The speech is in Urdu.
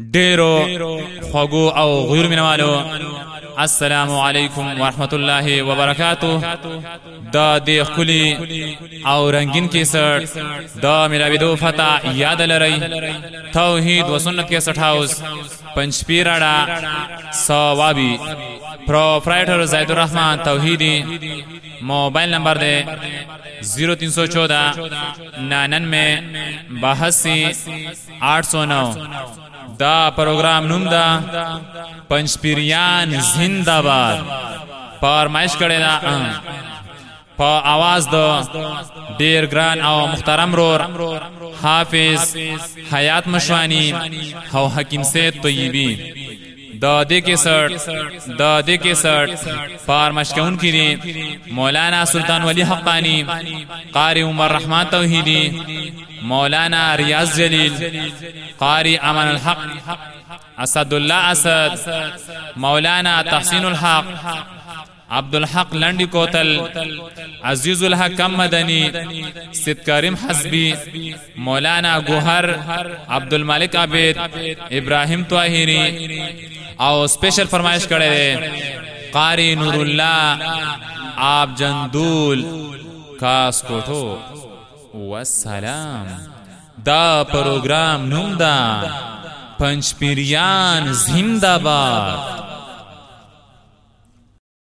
ډیرو خوګو او غیر مینوالو السلام علیکم ورحمۃ اللہ وبرکاتہ. دا دې خلی او رنگین کی سر دا ملاویدو فتا یاد لری توحید و سنت کې سټ پنچ پنځ Swabi. Swabi proprietor Zaid ur Rahman Tauheedi mobile number دے 0314 99 82 809 دا پروگرام نوم دا پنچپیریان زندہ باد فرمائش کرے دا پا آواز دا دیر گران او محترم رور، حافظ حیات مشوانی او حکیم سید طیبی دا دے کے سٹ دا دے کے سٹ پار مشکون کی دی مولانا سلطان ولی حقانی، قاری عمر رحمان توحیدی مولانا ریاض جلیل، قاری امن الحق اسد اللہ اسد، مولانا تحسین الحق عبد الحق لنڈی کوتل، عزیز الحق کم مدنی ست کریم حسبی، مولانا گوہر عبد الملک عبید ابراہیم طاہری، او اسپیشل فرمائش کرے قاری نور اللہ آپ جندول، کاس کوٹو والسلام. دا پروگرام نم دا. پنچ پیریان زندہ باد